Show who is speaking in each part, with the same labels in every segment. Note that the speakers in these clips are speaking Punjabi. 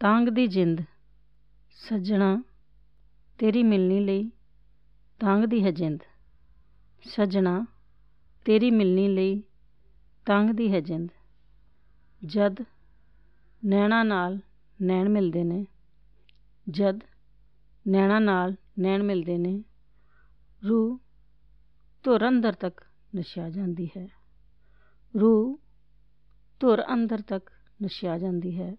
Speaker 1: ਤਾਂਗ ਦੀ ਜਿੰਦ, ਸੱਜਣਾ, ਤੇਰੀ ਮਿਲਣੀ ਲਈ ਤਾਂਗ ਦੀ ਹੈ ਜਿੰਦ। ਸੱਜਣਾ, ਤੇਰੀ ਮਿਲਣੀ ਲਈ ਤਾਂਗ ਦੀ ਹੈ ਜਿੰਦ। ਜਦ ਨੈਣਾ ਨਾਲ ਨੈਣ ਮਿਲਦੇ ਨੇ, ਜਦ ਨੈਣਾ ਨਾਲ ਨੈਣ ਮਿਲਦੇ ਨੇ, ਰੂਹ ਧੁਰ ਅੰਦਰ ਤੱਕ ਨਸ਼ਿਆ ਜਾਂਦੀ ਹੈ। ਰੂਹ ਧੁਰ ਅੰਦਰ ਤੱਕ ਨਸ਼ਿਆ ਜਾਂਦੀ ਹੈ।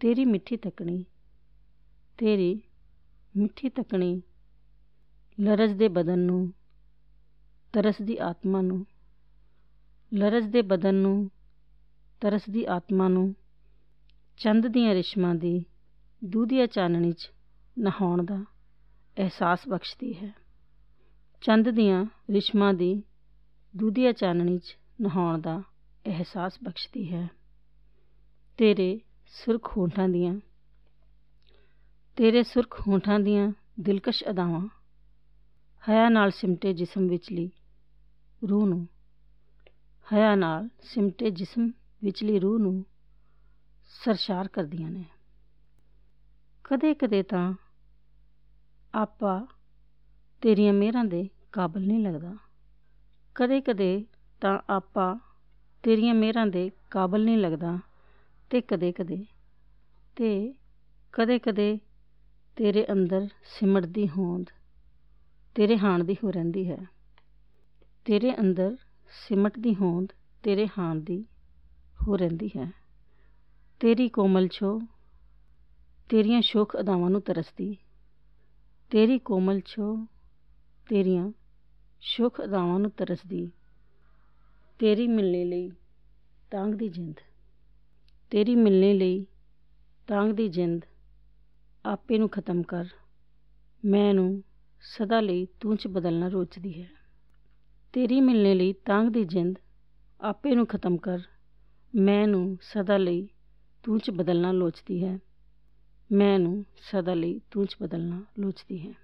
Speaker 1: ਤੇਰੀ ਮਿੱਠੀ ਤੱਕਣੀ, ਤੇਰੀ ਮਿੱਠੀ ਤੱਕਣੀ ਲਰਜ਼ਦੇ ਬਦਨ ਨੂੰ ਤਰਸਦੀ ਆਤਮਾ ਨੂੰ ਲਰਜ਼ਦੇ ਬਦਨ ਨੂੰ ਤਰਸਦੀ ਆਤਮਾ ਨੂੰ, ਚੰਦ ਦੀਆਂ ਰਿਸ਼ਮਾਂ ਦੀ ਦੂਧੀਆ ਚਾਨਣੀ 'ਚ ਨਹਾਉਣ ਦਾ ਅਹਿਸਾਸ ਬਖਸ਼ਦੀ ਹੈ। ਚੰਦ ਦੀਆਂ ਰਿਸ਼ਮਾਂ ਦੀ ਦੂਧੀਆ ਚਾਨਣੀ 'ਚ ਨਹਾਉਣ ਦਾ ਅਹਿਸਾਸ ਬਖਸ਼ਦੀ ਹੈ। ਤੇਰੇ ਸੁਰਖ ਹੋਠਾਂ ਦੀਆਂ। ਤੇਰੇ ਸੁਰਖ ਹੋਠਾਂ ਦੀਆਂ ਦਿਲਕਸ਼ ਅਦਾਵਾਂ। ਹਯਾ ਨਾਲ ਸਿਮਟੇ ਜਿਸਮ ਵਿਚਲੀ ਰੂਹ ਨੂੰ। ਹਯਾ ਨਾਲ ਸਿਮਟੇ ਜਿਸਮ ਵਿਚਲੀ ਰੂਹ ਨੂੰ ਸਰਸ਼ਾਰ ਕਰਦੀਆਂ ਨੇ। ਕਦੇ ਕਦੇ ਤਾਂ ਆਪਾ ਤੇਰੀਆਂ ਮਿਹਰਾਂ ਦੇ ਕਾਬਲ ਨਹੀਂ ਲੱਗਦਾ। ਕਦੇ ਕਦੇ ਤਾਂ ਆਪਾ ਤੇਰੀਆਂ ਮਿਹਰਾਂ ਦੇ ਕਾਬਲ ਨਹੀਂ ਲੱਗਦਾ ਤੇ ਕਦੇ ਕਦੇ ਅਤੇ ਕਦੇ ਕਦੇ ਤੇਰੇ ਅੰਦਰ ਸਿਮਟ ਦੀ ਹੋਂਦ ਤੇਰੇ ਹਾਣ ਦੀ ਹੋ ਰਹਿੰਦੀ ਹੈ। ਤੇਰੇ ਅੰਦਰ ਸਿਮਟ ਦੀ ਹੋਂਦ ਤੇਰੇ ਹਾਣ ਦੀ ਹੋ ਰਹਿੰਦੀ ਹੈ। ਤੇਰੀ ਕੋਮਲ ਛੋ ਤੇਰੀਆਂ ਸ਼ੋਖ ਅਦਾਵਾਂ ਨੂੰ ਤਰਸਦੀ। ਤੇਰੀ ਕੋਮਲ ਛੋ ਤੇਰੀਆਂ ਸ਼ੋਖ ਅਦਾਵਾਂ ਨੂੰ ਤਰਸਦੀ। ਤੇਰੀ ਮਿਲਣੀ ਲਈ ਤਾਂਘਦੀ ਜਿੰਦ। ਤੇਰੀ ਮਿਲਣੀ ਲਈ ਤਾਂਘਦੀ ਜਿੰਦ ਆਪੇ ਨੂੰ ਖਤਮ ਕਰ। ਮੈਂ ਨੂੰ ਸਦਾ ਲਈ ਤੂੰ ਚ ਬਦਲਣਾ ਰੋਚਦੀ ਹੈ। ਤੇਰੀ ਮਿਲਣੇ ਲਈ ਤਾਂਘਦੀ ਜਿੰਦ ਆਪੇ ਨੂੰ ਖਤਮ ਕਰ। ਮੈਂ ਨੂੰ ਸਦਾ ਲਈ ਤੂੰ ਚ ਬਦਲਣਾ ਲੋਚਦੀ ਹੈ। ਮੈਂ ਨੂੰ ਸਦਾ ਲਈ ਤੂੰ ਚ ਬਦਲਣਾ ਲੋਚਦੀ ਹੈ।